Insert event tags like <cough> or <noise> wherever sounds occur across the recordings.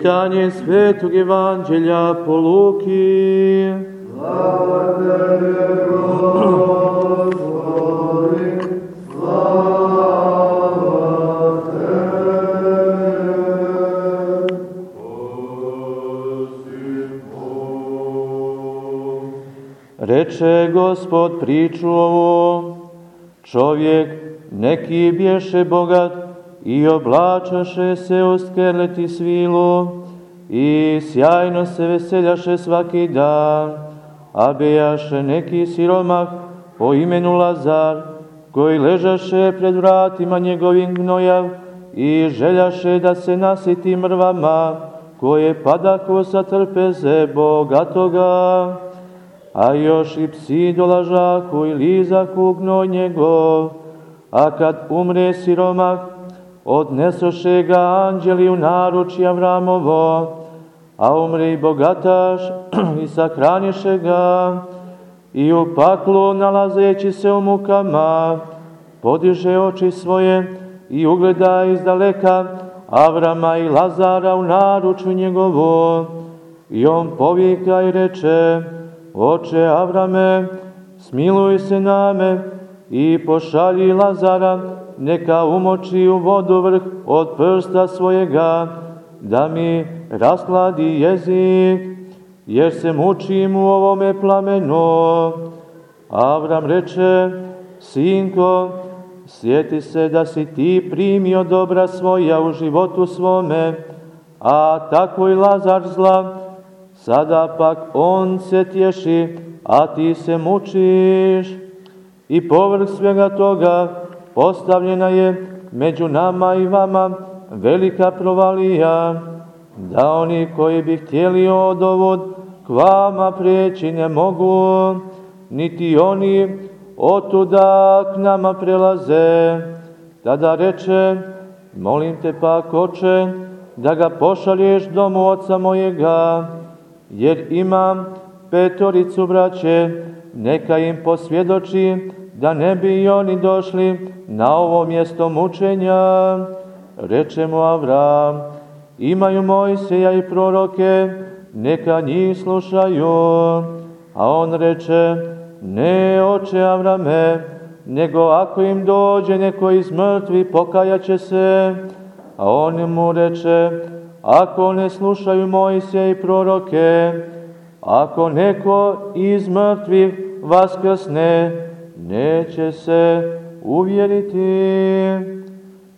Čitanje Svetog Evanđelja po Luki. Slava Tebe, Gospodi, slava Tebe. Reče Gospod priču ovo, čovjek neki bješe bogat, i oblačaše se u skerleti svilu i sjajno se veseljaše svaki dan, a bejaše neki siromah po imenu Lazar, koji ležaše pred vratima njegovim gnojav i željaše da se nasiti mrvama, koje padako sa trpeze bogatoga, a još i psi dolažaku i lizaku gnoj njegov, a kad umre siromah, odnesoše ga anđeli u naruči Avramovo, a umre <clears throat> i bogataš i sahraniše ga, i u paklu nalazeći se u mukama, podiže oči svoje i ugleda iz daleka Avrama i Lazara u naruču njegovo. I on povika i reče, Oče Avrame, smiluj se name i pošalji Lazara neka umoči u vodu vrh od prsta svojega, da mi raskladi jezik, jer se mučim u ovome plamenu. Avram reče, sinko, sjeti se da si ti primio dobra svoja u životu svome, a tako i Lazar zla, sada pak on se tješi, a ti se mučiš. I povrh svega toga, postavljena je među nama i vama velika provalija, da oni koji bi htjeli od ovod k vama prijeći ne mogu, niti oni otuda k nama prelaze. Tada reče, molim te pak, oče, da ga pošalješ domu oca mojega, jer imam petoricu braće, neka im posvjedoči da ne bi oni došli na ovo mjesto mučenja. Reče mu Avram, imaju Mojseja i proroke, neka njih slušaju. A on reče, ne oče Avrame, nego ako im dođe neko iz mrtvi, pokajaće se. A on mu reče, ako ne slušaju Mojseja i proroke, ako neko iz mrtvih vaskrsne, neće se uvjeriti.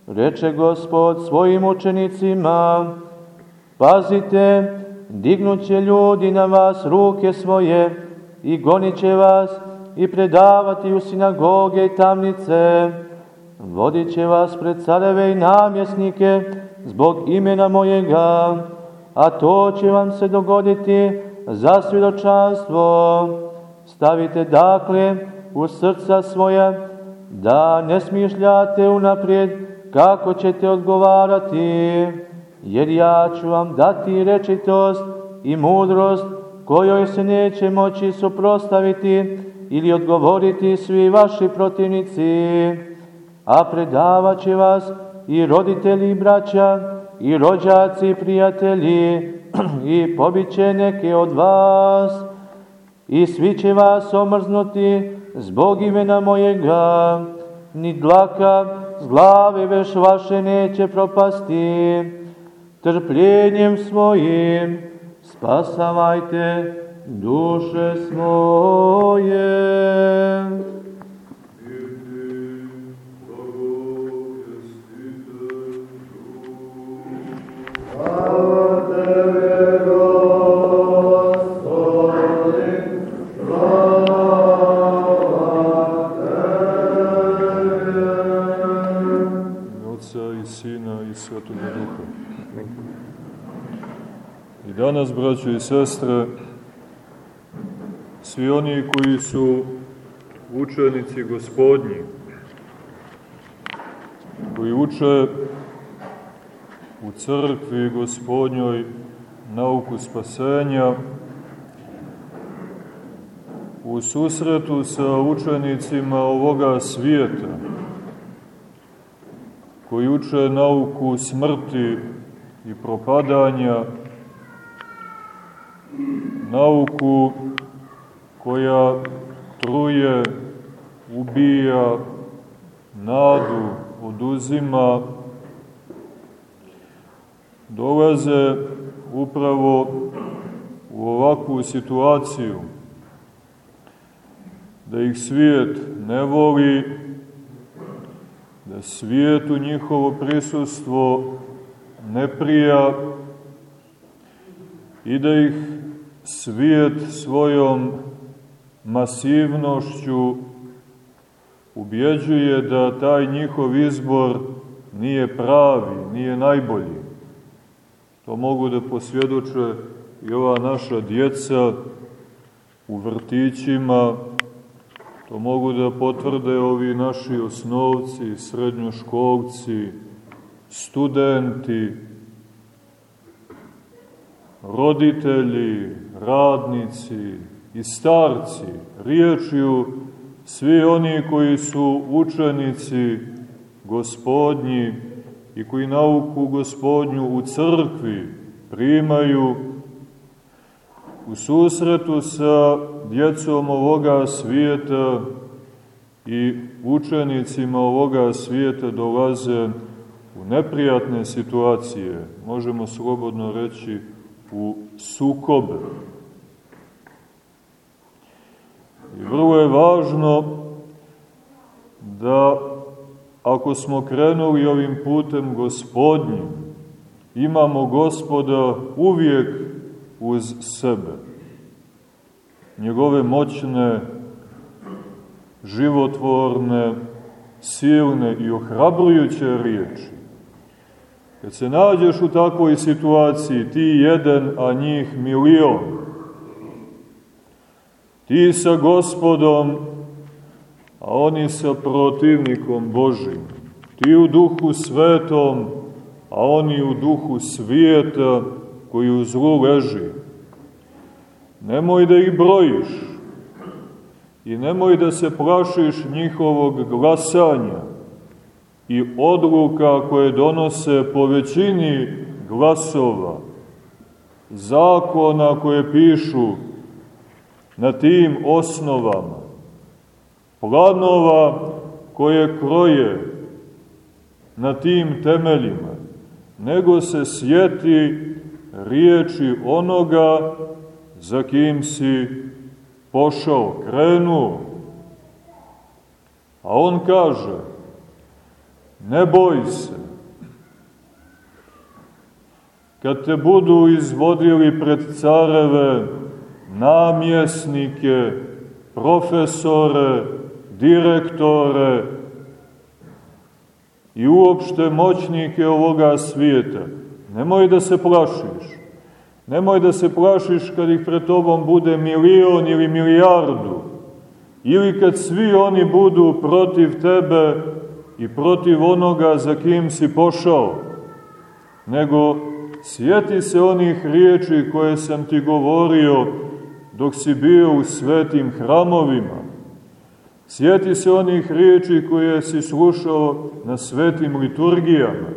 Reče gospod svojim učenicima, pazite, dignuće ljudi na vas ruke svoje i gonit će vas i predavati u sinagoge i tamnice. Vodit će vas pred careve i namjesnike zbog imena mojega, a to će vam se dogoditi za svjedočanstvo. Stavite dakle u srca svoja, da ne smišljate unaprijed kako ćete odgovarati, jer ja ću vam dati rečitost i mudrost kojoj se neće moći suprostaviti ili odgovoriti svi vaši protivnici, a predavat će vas i roditelji i braća, i rođaci i prijatelji, <clears throat> i pobit će neke od vas, i svi će vas omrznuti, zbog imena mojega, ni dlaka z glave veš vaše neće propasti. Trpljenjem svojim spasavajte duše svoje. Danas, braćo i sestre, svi oni koji su učenici gospodnji, koji uče u crkvi gospodnjoj nauku spasenja, u susretu sa učenicima ovoga svijeta, koji uče nauku smrti i propadanja, nauku koja truje, ubija, nadu oduzima, dolaze upravo u ovakvu situaciju, da ih svijet ne voli, da svijetu njihovo prisustvo ne prija i da ih svijet svojom masivnošću ubjeđuje da taj njihov izbor nije pravi, nije najbolji. To mogu da posvjedoče i ova naša djeca u vrtićima, to mogu da potvrde ovi naši osnovci, srednjoškolci, studenti, roditelji, radnici i starci, riječju svi oni koji su učenici gospodnji i koji nauku gospodnju u crkvi primaju u susretu sa djecom ovoga svijeta i učenicima ovoga svijeta dolaze u neprijatne situacije, možemo slobodno reći u sukobe. I vrlo je važno da ako smo krenuli ovim putem gospodnjim, imamo gospoda uvijek uz sebe. Njegove moćne, životvorne, silne i ohrabrujuće riječi. Kad se nađeš u takvoj situaciji, ti jedan, a njih milion, ti sa gospodom, a oni sa protivnikom Božim, ti u duhu svetom, a oni u duhu svijeta koji u zlu leži. Nemoj da ih brojiš i nemoj da se plašiš njihovog glasanja i odluka koje donose po većini glasova, zakona koje pišu na tim osnovama, planova koje kroje na tim temeljima, nego se sjeti riječi onoga za kim si pošao, krenuo. A on kaže, ne boj se, kad te budu izvodili pred careve, namjesnike, profesore, direktore i uopšte moćnike ovoga svijeta. Nemoj da se plašiš. Nemoj da se plašiš kad ih pred tobom bude milion ili milijardu. Ili kad svi oni budu protiv tebe i protiv onoga za kim si pošao. Nego sjeti se onih riječi koje sam ti govorio dok si bio u svetim hramovima. Sjeti se onih riječi koje si slušao na svetim liturgijama.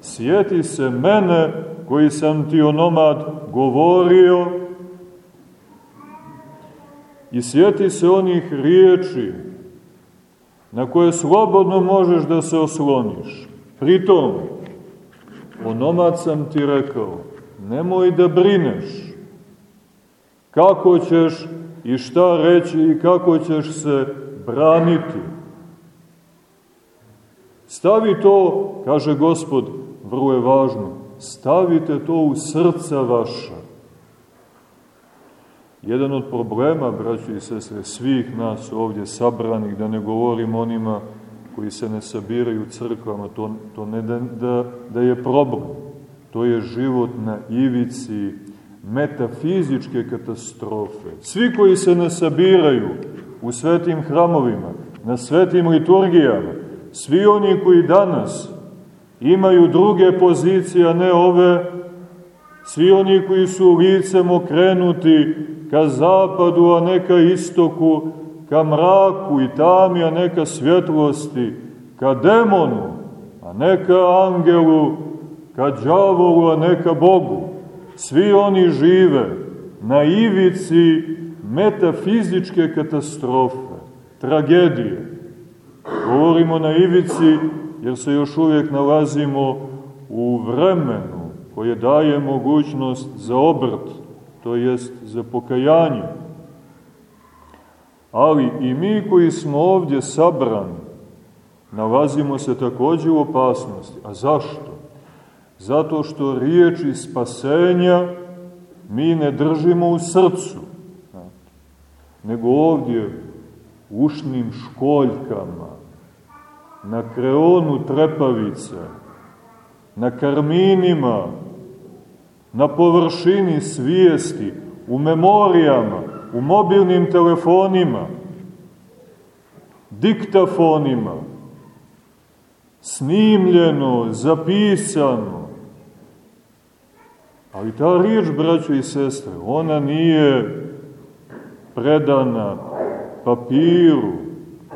Sjeti se mene koji sam ti onomad govorio i sjeti se onih riječi na koje slobodno možeš da se osloniš. Pritom, onomad sam ti rekao, nemoj da brineš, kako ćeš i šta reći i kako ćeš se braniti. Stavi to, kaže gospod, vrlo je važno, stavite to u srca vaša. Jedan od problema, braći i sestre, svih nas ovdje sabranih, da ne govorim onima koji se ne sabiraju u crkvama, to, to ne da, da, da je problem. To je život na ivici metafizičke katastrofe. Svi koji se ne sabiraju u svetim hramovima, na svetim liturgijama, svi oni koji danas imaju druge pozicije, a ne ove, svi oni koji su licem okrenuti ka zapadu, a ne ka istoku, ka mraku i tami, a ne ka svjetlosti, ka demonu, a ne ka angelu, ka đavolu, a neka Bogu. Svi oni žive na ivici metafizičke katastrofe, tragedije. Govorimo na ivici jer se još uvijek nalazimo u vremenu koje daje mogućnost za obrt, to jest za pokajanje. Ali i mi koji smo ovdje sabrani, nalazimo se takođe u opasnosti. A zašto? Zato što riječi spasenja mi ne držimo u srcu, nego ovdje ušnim školjkama, na kreonu trepavice, na karminima, na površini svijesti, u memorijama, u mobilnim telefonima, diktafonima, snimljeno, zapisano. Ali ta riječ, braćo i sestre, ona nije predana papiru.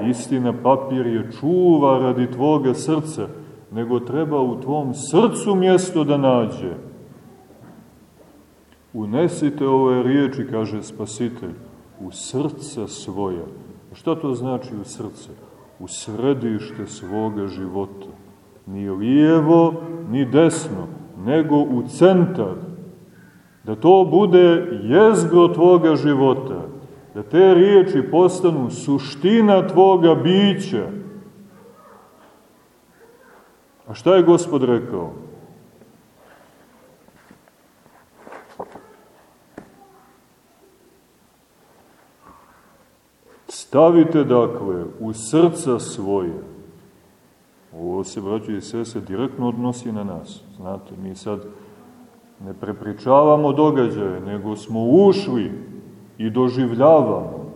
Istina, papir je čuva radi tvoga srca, nego treba u tvom srcu mjesto da nađe. Unesite ove riječi, kaže Spasitelj, u srca svoja. Šta to znači u srce? U središte svoga života. Ni lijevo, ni desno, nego u centar. Da to bude jezgro tvoga života. Da te riječi postanu suština tvoga bića. A šta je gospod rekao? Stavite, dakle, u srca svoje. Ovo se, braći i sese, direktno odnosi na nas. Znate, mi sad ne prepričavamo događaje, nego smo ušli i doživljavamo.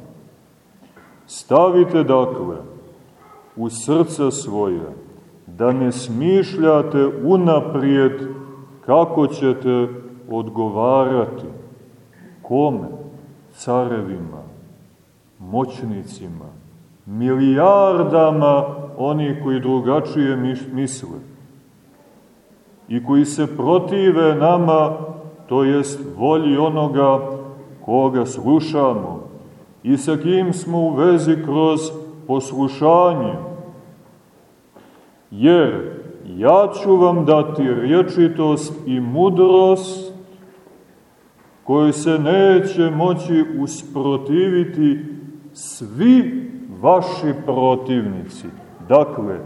Stavite, dakle, u srca svoje, da ne smišljate unaprijed kako ćete odgovarati. Kome? Carevima, moćnicima, milijardama oni koji drugačije misle i koji se protive nama, to jest volji onoga koga slušamo i sa kim smo u vezi kroz poslušanje. Jer ja ću vam dati rječitost i mudrost koji se neće moći usprotiviti svi vaši protivnici. Dakle,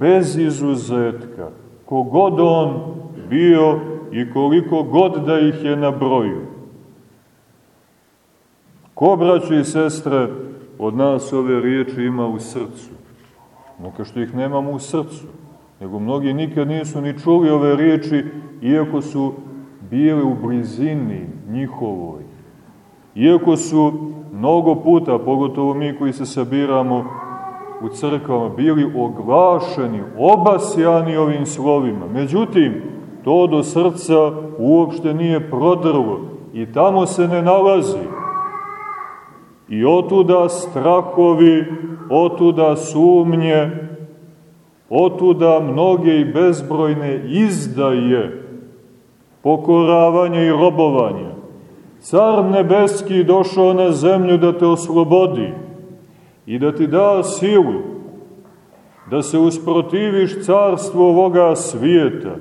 bez izuzetka, kogod on bio i koliko god da ih je na broju. Ko, braćo i sestre, od nas ove riječi ima u srcu? No, što ih nemamo u srcu, nego mnogi nikad nisu ni čuli ove riječi, iako su bili u blizini njihovoj. Iako su mnogo puta, pogotovo mi koji se sabiramo u crkvama, bili oglašeni, obasjani ovim slovima. Međutim, to do srca uopšte nije prodrlo i tamo se ne nalazi. I otuda strahovi, otuda sumnje, otuda mnoge i bezbrojne izdaje, pokoravanja i robovanja. Car nebeski došao na zemlju da te oslobodi i da ti da silu da se usprotiviš carstvu ovoga svijeta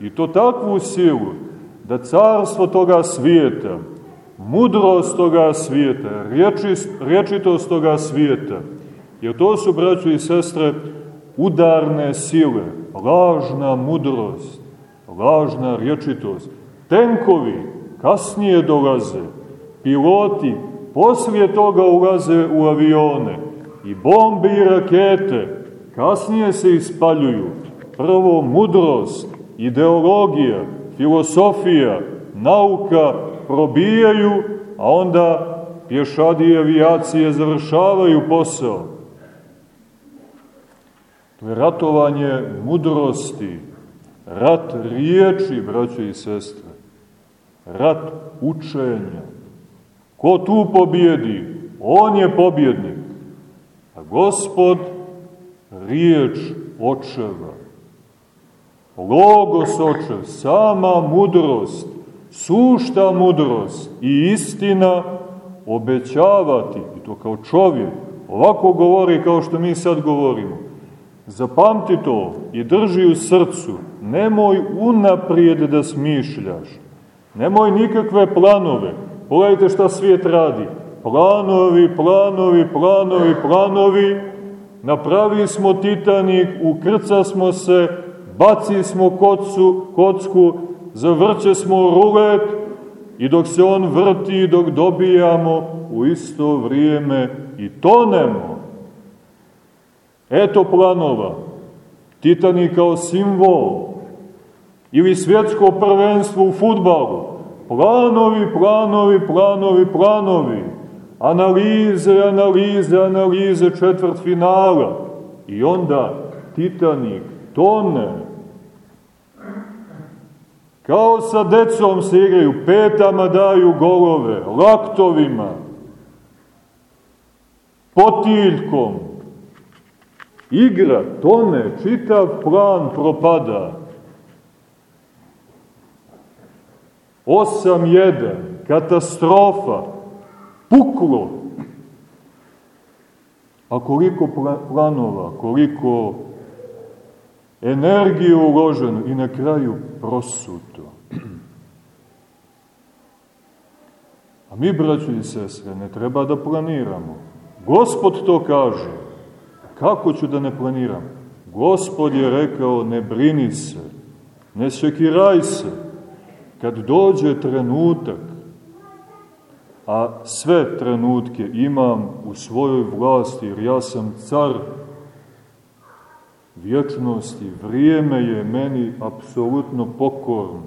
i to takvu silu da carstvo toga svijeta, mudrost toga svijeta, rječist, rječitost toga svijeta, jer to su, braćo i sestre, udarne sile, lažna mudrost, lažna rječitost, tenkovi kasnije dolaze, piloti poslije toga ulaze u avione i bombe i rakete kasnije se ispaljuju. Prvo mudrost, ideologija, filosofija, nauka probijaju, a onda pješadi avijacije završavaju posao. To je ratovanje mudrosti, rat riječi, braće i sestre, rat učenja. Ko tu pobjedi? On je pobjednik. A gospod riječ očeva. Logos očev, sama mudrost, sušta mudrost i istina obećavati, i to kao čovjek, ovako govori kao što mi sad govorimo. Zapamti to i drži u srcu, nemoj unaprijed da smišljaš, nemoj nikakve planove, pogledajte šta svijet radi, planovi, planovi, planovi, planovi, napravi smo Titanik, ukrca smo se, baci smo kocku, kocku, zavrće smo rulet i dok se on vrti, dok dobijamo u isto vrijeme i tonemo. Eto planova. Titani kao simbol ili svjetsko prvenstvo u futbalu. Planovi, planovi, planovi, planovi. Analize, analize, analize četvrt finala. I onda Titanik tone Kao sa decom se igraju, petama daju golove, laktovima, potiljkom. Igra tone, čitav plan propada. 8-1, katastrofa, puklo. A koliko planova, koliko energije uloženo i na kraju prosuto. A mi, braćo i sestre, ne treba da planiramo. Gospod to kaže. Kako ću da ne planiram? Gospod je rekao, ne brini se, ne sekiraj se. Kad dođe trenutak, a sve trenutke imam u svojoj vlasti, jer ja sam car vječnosti, vrijeme je meni apsolutno pokorno.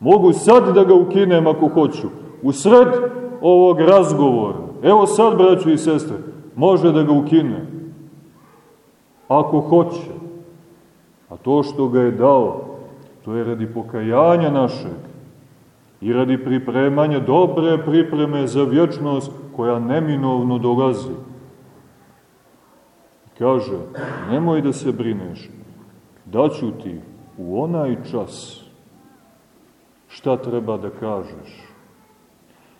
Mogu sad da ga ukinem ako hoću, u sred ovog razgovora. Evo sad, braću i sestre, može da ga ukine. Ako hoće. A to što ga je dao, to je radi pokajanja našeg i radi pripremanja dobre pripreme za vječnost koja neminovno dolazi. Kaže, nemoj da se brineš, daću ti u onaj čas šta treba da kažeš.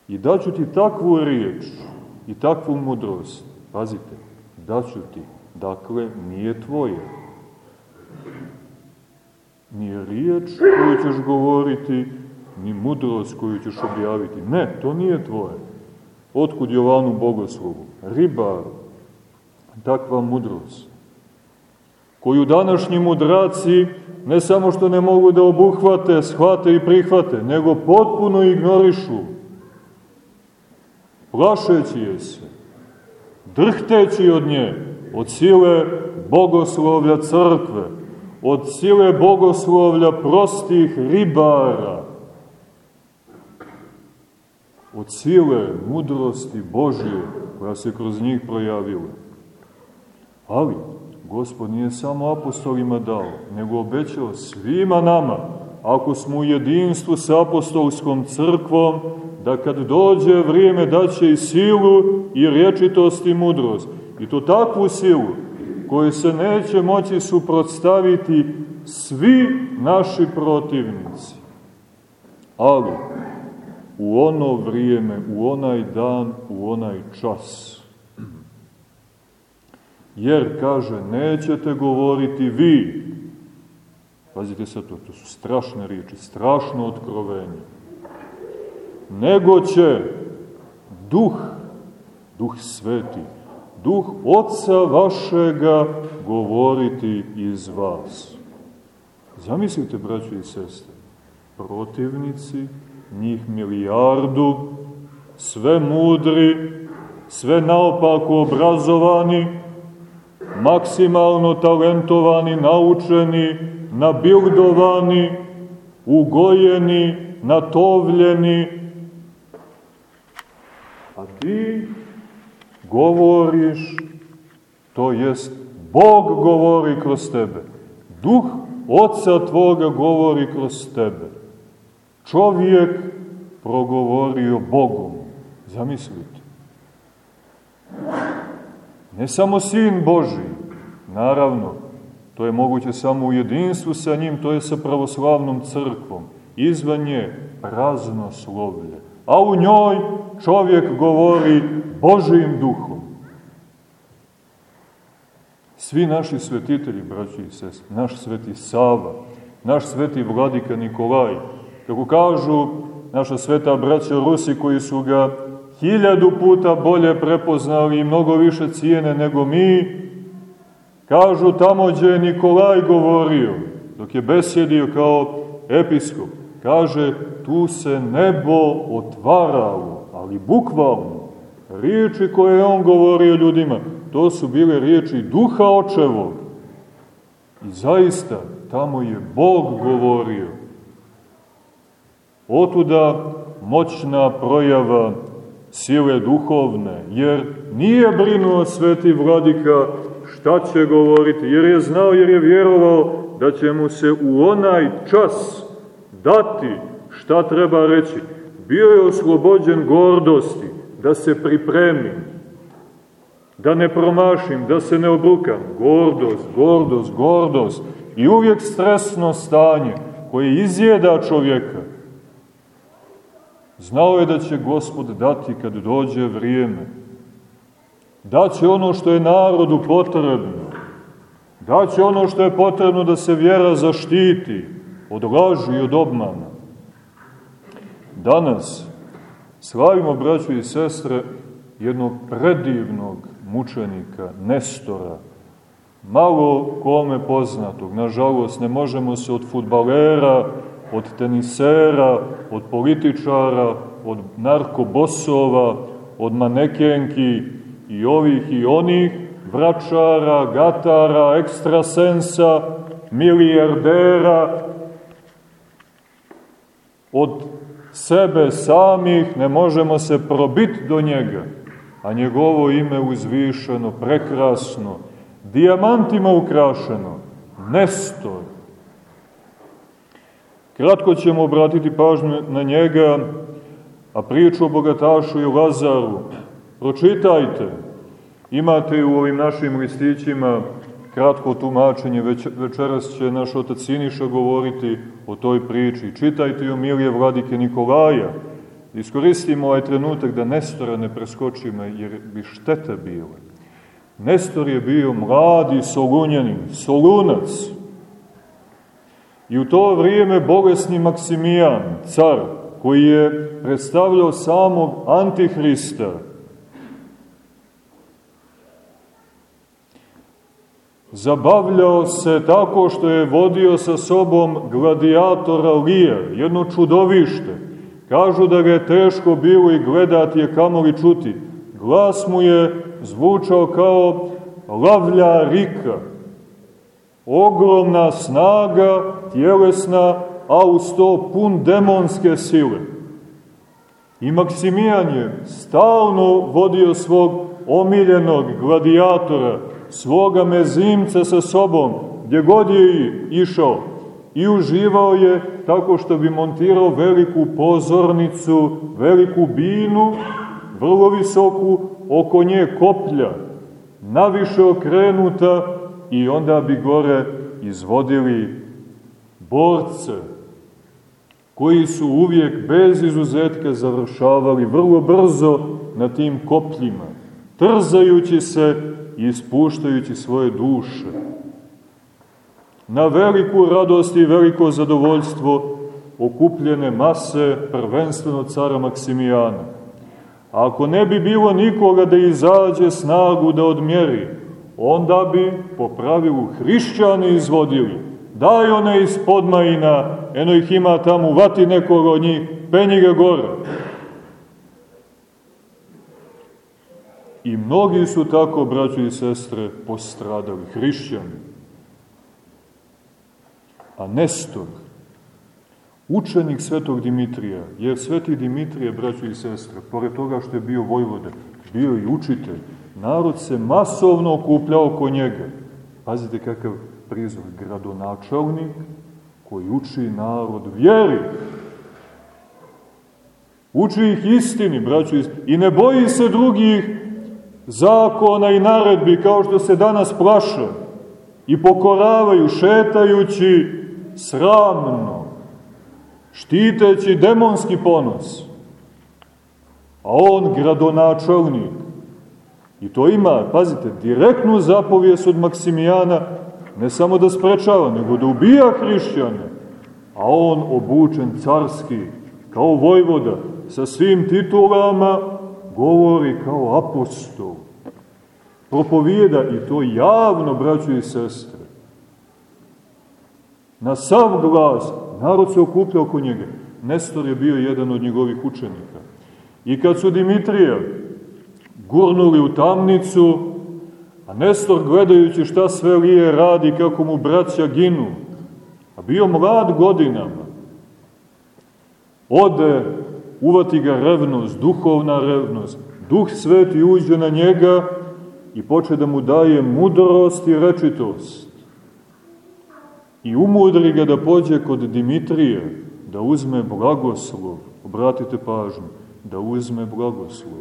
I daću ti takvu riječ i takvu mudrost, pazite, daću ti, dakle, nije tvoje. Nije riječ koju ćeš govoriti, ni mudrost koju ćeš objaviti. Ne, to nije tvoje. Otkud Jovanu Bogoslovu? Ribaru takva mudrost, koju današnji mudraci ne samo što ne mogu da obuhvate, shvate i prihvate, nego potpuno ignorišu, plašeći je se, drhteći od nje, od sile bogoslovlja crkve, od sile bogoslovlja prostih ribara, od sile mudrosti Božije koja se kroz njih projavila. Ali, Gospod nije samo apostolima dao, nego obećao svima nama, ako smo u jedinstvu sa apostolskom crkvom, da kad dođe vrijeme daće i silu i rječitost i mudrost. I to takvu silu koju se neće moći suprotstaviti svi naši protivnici. Ali, u ono vrijeme, u onaj dan, u onaj čas, Jer, kaže, nećete govoriti vi. Pazite sad to, to su strašne riječi, strašno otkrovenje. Nego će duh, duh sveti, duh oca vašega govoriti iz vas. Zamislite, braćo i sestre, protivnici, njih milijardu, sve mudri, sve naopako obrazovani, maksimalno talentovani, naučeni, nabildovani, ugojeni, natovljeni. A ti govoriš, to jest Bog govori kroz tebe. Duh Oca Tvoga govori kroz tebe. Čovjek progovorio Bogom. Zamislite. Ne samo Sin Boži, naravno, To je moguće samo u jedinstvu sa njim, to je sa pravoslavnom crkvom. Izvan nje praznoslovlje. A u njoj čovjek govori Božijim duhom. Svi naši svetitelji, braći i sest, naš sveti Sava, naš sveti vladika Nikolaj, kako kažu naša sveta braća Rusi koji su ga hiljadu puta bolje prepoznali i mnogo više cijene nego mi, kažu tamo gdje je Nikolaj govorio, dok je besjedio kao episkop, kaže tu se nebo otvaralo, ali bukvalno, riječi koje je on govorio ljudima, to su bile riječi duha očevog. I zaista, tamo je Bog govorio. Otuda moćna projava sile duhovne, jer nije brinuo sveti vladika šta će govoriti, jer je znao, jer je vjerovao da će mu se u onaj čas dati šta treba reći. Bio je oslobođen gordosti, da se pripremi, da ne promašim, da se ne obrukam. Gordost, gordost, gordost i uvijek stresno stanje koje izjeda čovjeka. Znao je da će Gospod dati kad dođe vrijeme. Daće ono što je narodu potrebno. Daće ono što je potrebno da se vjera zaštiti od laži i od obmana. Danas slavimo, braću i sestre, jednog predivnog mučenika, Nestora, malo kome poznatog. Nažalost, ne možemo se od futbalera, od tenisera, od političara, od narkobosova, od manekenki i ovih i onih, vračara, gatara, ekstrasensa, milijardera, od sebe samih ne možemo se probiti do njega, a njegovo ime uzvišeno, prekrasno, dijamantima ukrašeno, Nestor. Kratko ćemo obratiti pažnju na njega, a priču o bogatašu i Lazaru pročitajte. Imate u ovim našim listićima kratko tumačenje, Već, večeras će naš otac Siniša govoriti o toj priči. Čitajte o Milije Vladike Nikolaja. Iskoristimo ovaj trenutak da Nestora ne preskočimo, jer bi štete bile. Nestor je bio mladi solunjanin, solunac. I u to vrijeme bolesni Maksimijan, car, koji je predstavljao samog Antihrista, zabavljao se tako što je vodio sa sobom gladijatora Lija, jedno čudovište. Kažu da ga je teško bilo i gledati je kamoli čuti. Glas mu je zvučao kao lavlja rika. Ogromna snaga, tjelesna, a uz to pun demonske sile. I Maksimijan je stalno vodio svog omiljenog gladijatora, svoga mezimca sa sobom, gdje god je išao, i uživao je tako što bi montirao veliku pozornicu, veliku binu, vrlo visoku, oko nje koplja, naviše okrenuta i onda bi gore izvodili borce, koji su uvijek bez izuzetka završavali vrlo brzo na tim kopljima, trzajući se ispuštajući svoje duše. Na veliku radost i veliko zadovoljstvo okupljene mase prvenstveno cara Maksimijana. A ako ne bi bilo nikoga da izađe snagu da odmjeri, onda bi po pravilu hrišćani izvodili. Daj one iz podmajina, eno ih ima tamo, vati nekoga od njih, penji ga gore. I mnogi su tako, braćo i sestre, postradali, hrišćani. A Nestor, učenik svetog Dimitrija, jer sveti Dimitrije, braćo i sestre, pored toga što je bio vojvoda, bio i učitelj, narod se masovno okupljao oko njega. Pazite kakav prizor, gradonačelnik koji uči narod vjeri. Uči ih istini, braćo, i ne boji se drugih zakona i naredbi kao što se danas plaše. i pokoravaju šetajući sramno, štiteći demonski ponos. A on gradonačelnik. I to ima, pazite, direktnu zapovijest od Maksimijana, ne samo da sprečava, nego da ubija hrišćane. A on obučen carski, kao vojvoda, sa svim titulama, govori kao apostol. Propovijeda i to javno, braćo i sestre. Na sav glas, narod se okuplja oko njega. Nestor je bio jedan od njegovih učenika. I kad su Dimitrija gurnuli u tamnicu, a Nestor gledajući šta sve lije radi, kako mu braća ginu, a bio mlad godinama, ode, uvati ga revnost, duhovna revnost, duh sveti uđe na njega i poče da mu daje mudrost i rečitost. I umudri ga da pođe kod Dimitrije, da uzme blagoslov, obratite pažnju, da uzme blagoslov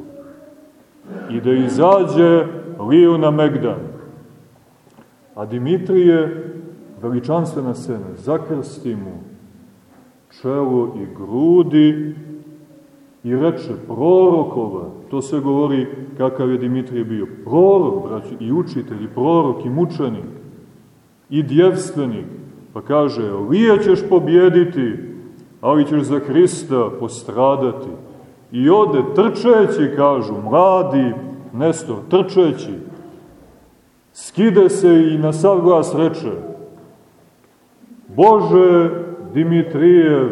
i da izađe liju na Megdan. A Dimitrije, veličanstvena scena, zakrsti mu čelo i grudi i reče prorokova, to sve govori kakav je Dimitrije bio, prorok, braći, i učitelj, i prorok, i mučenik, i djevstvenik, pa kaže, lije ćeš pobjediti, ali ćeš za Hrista postradati. I ode trčeći, kažu, mladi Nestor, trčeći, skide se i na sav glas reče, Bože Dimitrijev,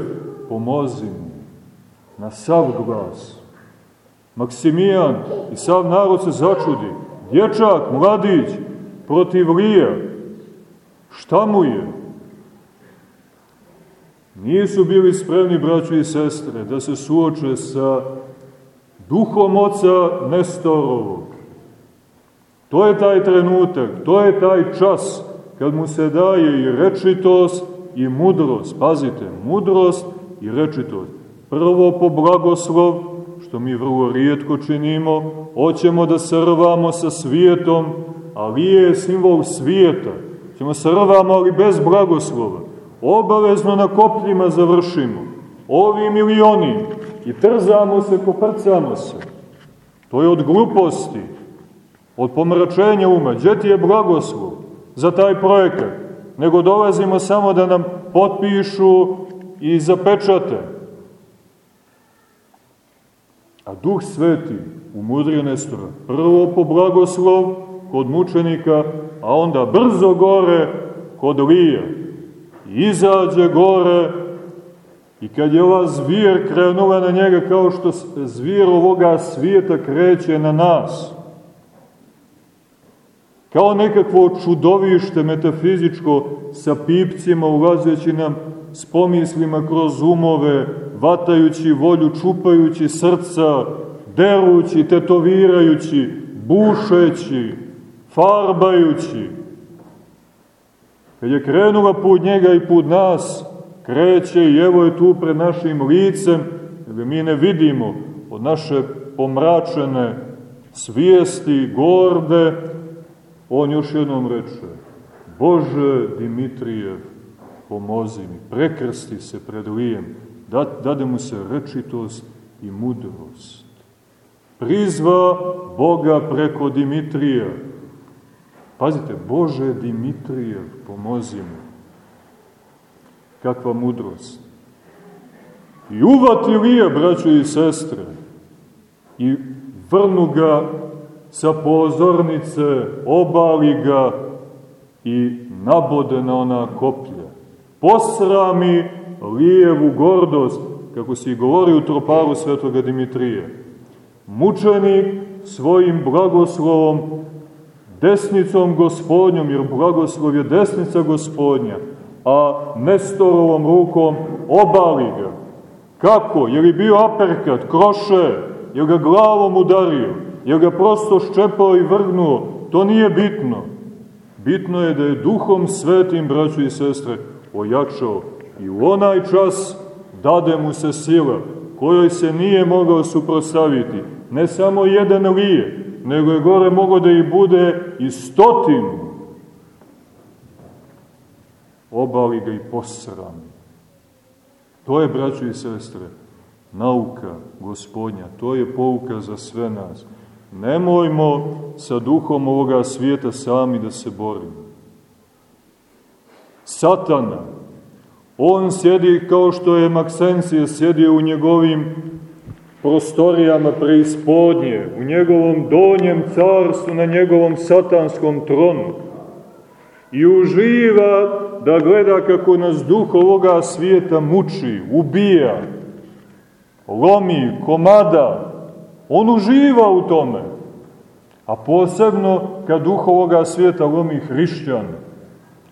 pomozi mi, na sav glas. Maksimijan i sav narod se začudi, dječak, mladić, protiv Lija, šta mu je? Nisu bili spremni, braćo i sestre, da se suoče sa duhom oca Nestorovog. To je taj trenutak, to je taj čas kad mu se daje i rečitost i mudrost. Pazite, mudrost i rečitost. Prvo po blagoslov, što mi vrlo rijetko činimo, hoćemo da srvamo sa svijetom, ali je simbol svijeta. Ćemo srvamo, ali bez blagoslova obavezno na kopljima završimo, ovim ili onim, i trzamo se, koprcamo se. To je od gluposti, od pomračenja uma. Gdje ti je blagoslov za taj projekat? Nego dolazimo samo da nam potpišu i zapečate. A Duh Sveti umudrio Nestora. Prvo po blagoslov kod mučenika, a onda brzo gore kod Lija izađe gore i kad je ova zvir krenula na njega kao što zvir ovoga svijeta kreće na nas, kao nekakvo čudovište metafizičko sa pipcima ulazeći nam s pomislima kroz umove, vatajući volju, čupajući srca, derući, tetovirajući, bušeći, farbajući, Kad je krenula put njega i put nas, kreće i evo je tu pred našim licem, jer mi ne vidimo od naše pomračene svijesti, gorde, on još jednom reče, Bože Dimitrijev, pomozi mi, prekrsti se pred lijem, dade mu se rečitost i mudrost. Prizva Boga preko Dimitrija, Pazite, Bože Dimitrije, pomozi mu. Kakva mudrost. I uvati lije, braćo i sestre, i vrnu ga sa pozornice, obali ga i nabode na ona koplja. Posrami lijevu gordost, kako se i govori u troparu svetoga Dimitrije. Mučenik svojim blagoslovom desnicom gospodnjom, jer blagoslov je desnica gospodnja, a Nestorovom rukom obali ga. Kako? Je li bio aperkat, kroše? Je ga glavom udario? Je ga prosto ščepao i vrgnuo? To nije bitno. Bitno je da je duhom svetim, braću i sestre, ojačao i u onaj čas dade mu se sila, kojoj se nije mogao suprostaviti. Ne samo jedan lije, nego je gore mogo da ih bude i stotinu. obali ga i posrami. To je, braćo i sestre, nauka gospodnja, to je pouka za sve nas. Nemojmo sa duhom ovoga svijeta sami da se borimo. Satana, on sjedi kao što je Maksencije sjedio u njegovim prostorijama preispodnje, u njegovom donjem carstvu, na njegovom satanskom tronu. I uživa da gleda kako nas duh ovoga svijeta muči, ubija, lomi, komada. On uživa u tome. A posebno kad duh ovoga svijeta lomi hrišćan.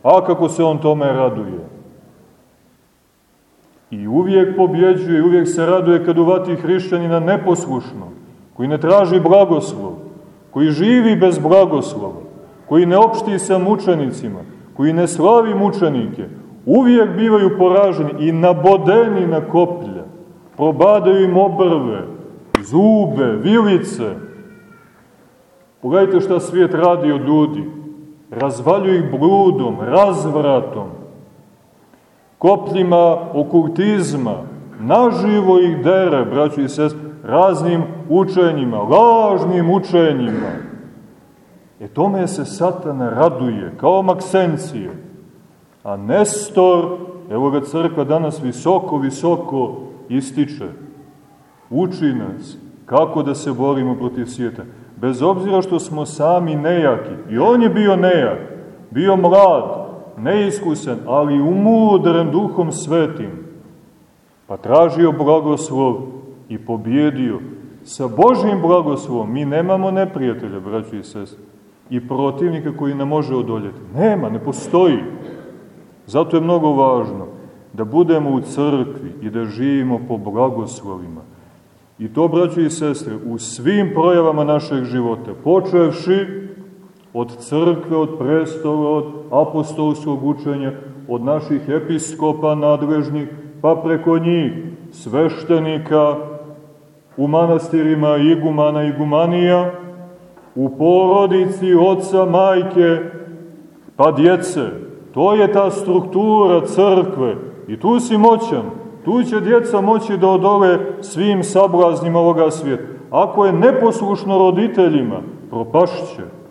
A kako se on tome raduje. I uvijek pobjeđuje, uvijek se raduje kad uvati hrišćanina neposlušno, koji ne traži blagoslov, koji živi bez blagoslova, koji ne opšti sa mučenicima, koji ne slavi mučenike, uvijek bivaju poraženi i nabodeni na koplja, probadaju im obrve, zube, vilice. Pogledajte šta svijet radi od ljudi. Razvalju ih bludom, razvratom, kopljima okultizma, naživo ih dere, braću i sest, raznim učenjima, lažnim učenjima. E tome se satana raduje, kao Maksencije. A Nestor, evo ga crkva danas visoko, visoko ističe, uči nas kako da se borimo protiv svijeta. Bez obzira što smo sami nejaki, i on je bio nejak, bio mlad, neiskusen, ali umudren duhom svetim, pa tražio blagoslov i pobjedio. Sa Božim blagoslovom mi nemamo neprijatelja, braći i sest, i protivnika koji ne može odoljeti. Nema, ne postoji. Zato je mnogo važno da budemo u crkvi i da živimo po blagoslovima. I to, braći i sestre, u svim projavama našeg života, počevši od crkve, od prestola, od apostolskog učenja, od naših episkopa nadležnih, pa preko njih sveštenika u manastirima igumana i gumanija, u porodici oca, majke, pa djece. To je ta struktura crkve i tu si moćan. Tu će djeca moći da odole svim sablaznima ovoga svijeta. Ako je neposlušno roditeljima, propašće.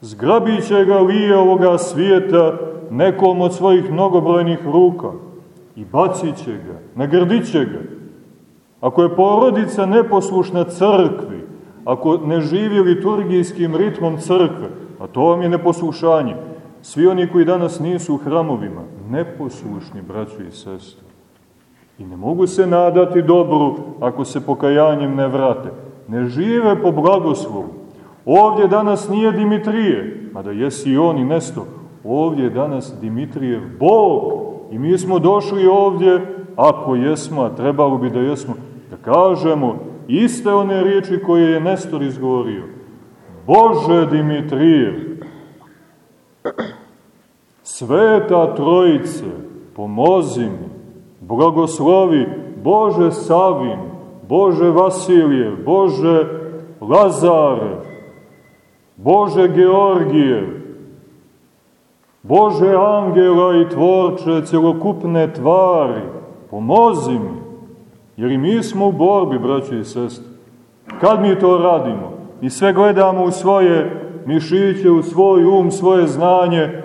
Zgrabit će ga lije ovoga svijeta nekom od svojih mnogobrojnih ruka i bacit će ga, nagrdit će ga. Ako je porodica neposlušna crkvi, ako ne živi liturgijskim ritmom crkve, a to vam je neposlušanje, svi oni koji danas nisu u hramovima, neposlušni, braćo i sestre, i ne mogu se nadati dobru ako se pokajanjem ne vrate, ne žive po blagoslovu, Ovdje danas nije Dimitrije, mada jesi i on i Nestor. Ovdje je danas Dimitrijev Bog. I mi smo došli ovdje, ako jesmo, a trebalo bi da jesmo, da kažemo iste one riječi koje je Nestor izgovorio. Bože Dimitrijev, Sveta Trojice, pomozi mi, blagoslovi Bože Savin, Bože Vasilije, Bože Lazare, Bože Georgije, Bože angela i tvorče celokupne tvari, pomozi mi, jer i mi smo u borbi, braći i sestri. Kad mi to radimo i sve gledamo u svoje mišiće, u svoj um, svoje znanje,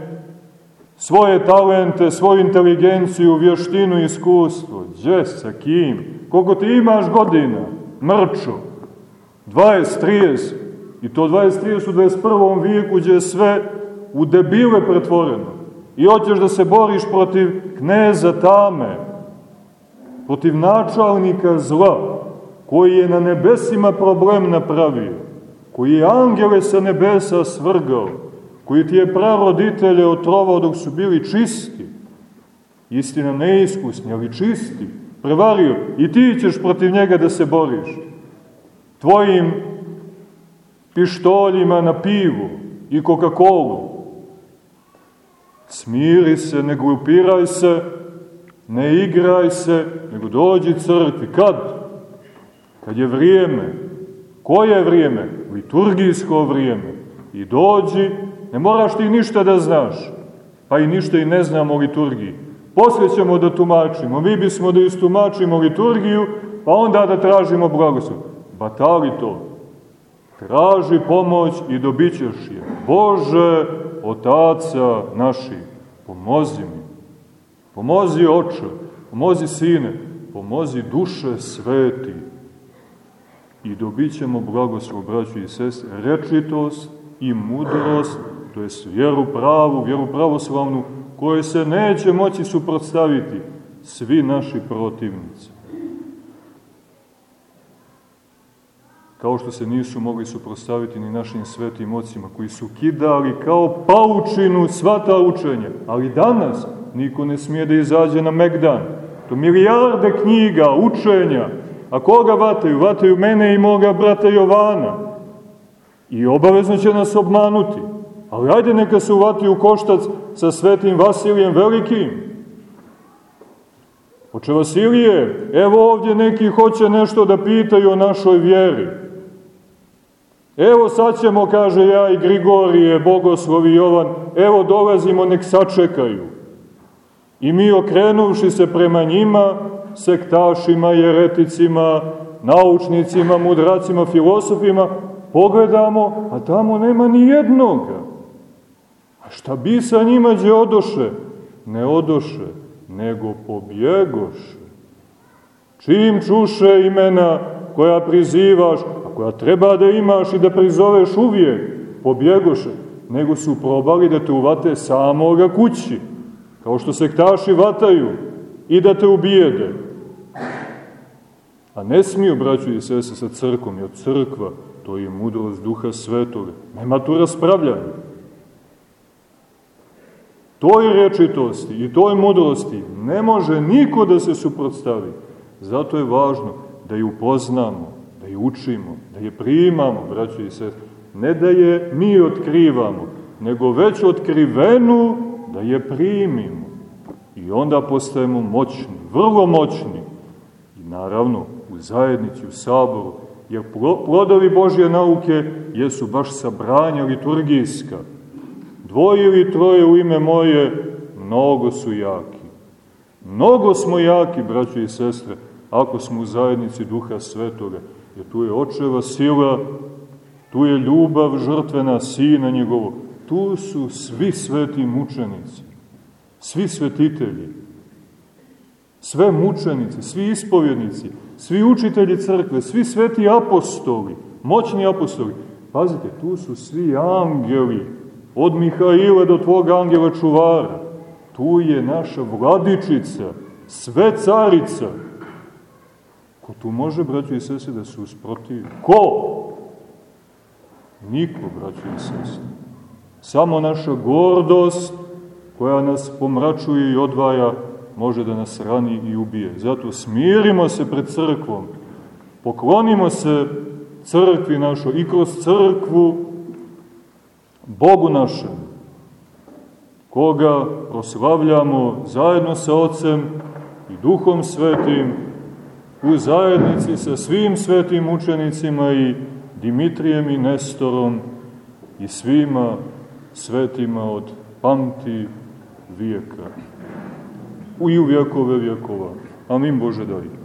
svoje talente, svoju inteligenciju, vještinu, iskustvo. Gdje, sa kim? Koliko ti imaš godina? Mrčo. 20, 30, I to 23. u 21. vijeku gdje je sve u debile pretvoreno. I hoćeš da se boriš protiv kneza tame, protiv načalnika zla, koji je na nebesima problem napravio, koji je angele sa nebesa svrgao, koji ti je praroditelje otrovao dok su bili čisti, istina neiskusni, ali čisti, prevario, i ti ćeš protiv njega da se boriš. Tvojim pištoljima na pivu i Coca-Colu. Smiri se, ne glupiraj se, ne igraj se, nego dođi crkvi. Kad? Kad je vrijeme. Koje je vrijeme? Liturgijsko vrijeme. I dođi, ne moraš ti ništa da znaš. pa i ništa i ne znamo o liturgiji. Poslije ćemo da tumačimo, mi bismo da istumačimo liturgiju, pa onda da tražimo blagoslov. Batali to. Traži pomoć i dobit ćeš je. Bože, Otaca naši, pomozi mi. Pomozi oče, pomozi sine, pomozi duše sveti. I dobit ćemo blagoslov, braću i sestre, rečitost i mudrost, to je vjeru pravu, vjeru pravoslavnu, koje se neće moći suprotstaviti svi naši protivnici. Kao što se nisu mogli suprotstaviti ni našim svetim ocima, koji su kidali kao paučinu sva ta učenja. Ali danas niko ne smije da izađe na Megdan. To milijarde knjiga, učenja. A koga vataju? Vataju mene i moga brata Jovana. I obavezno će nas obmanuti. Ali ajde neka se uvati u koštac sa svetim Vasilijem Velikim. Oče Vasilije, evo ovdje neki hoće nešto da pitaju o našoj vjeri. Evo sad ćemo, kaže ja i Grigorije, Bogoslovi Jovan, evo dolazimo, nek sačekaju. I mi okrenuvši se prema njima, sektašima, jereticima, naučnicima, mudracima, filosofima, pogledamo, a tamo nema ni jednoga. A šta bi sa njima gdje odoše? Ne odoše, nego pobjegoše. Čim čuše imena koja prizivaš, koja treba da imaš i da prizoveš uvijek, pobjegoše, nego su probali da te uvate samoga kući, kao što sektaši vataju i da te ubijede. A ne smiju, braću i sese, sa crkom, jer crkva, to je mudrost duha svetoga. Nema tu raspravljanja toj rečitosti i toj mudrosti ne može niko da se suprotstavi. Zato je važno da je upoznamo, je učimo, da je primamo, braćo i sest. Ne da je mi otkrivamo, nego već otkrivenu da je primimo. I onda postajemo moćni, vrlo moćni. I naravno u zajednici, u saboru, jer plodovi Božje nauke jesu baš sabranja liturgijska, dvoje ili troje u ime moje, mnogo su jaki. Mnogo smo jaki, braćo i sestre, ako smo u zajednici Duha Svetoga, jer tu je očeva sila, tu je ljubav žrtvena Sina njegovog, tu su svi sveti mučenici, svi svetitelji, sve mučenici, svi ispovjednici, svi učitelji crkve, svi sveti apostoli, moćni apostoli. Pazite, tu su svi angeli, od Mihaila do tvog angela čuvara. Tu je naša vladičica, sve carica. Ko tu može, braćo i sese, da se usprotivi? Ko? Niko, braćo i sese. Samo naša gordost, koja nas pomračuje i odvaja, može da nas rani i ubije. Zato smirimo se pred crkvom, poklonimo se crkvi našoj i kroz crkvu Bogu našem, koga proslavljamo zajedno sa Otcem i Duhom Svetim, u zajednici sa svim svetim učenicima i Dimitrijem i Nestorom i svima svetima od pamti vijeka. I u vjekove vjekova. Amin Bože daj.